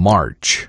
March.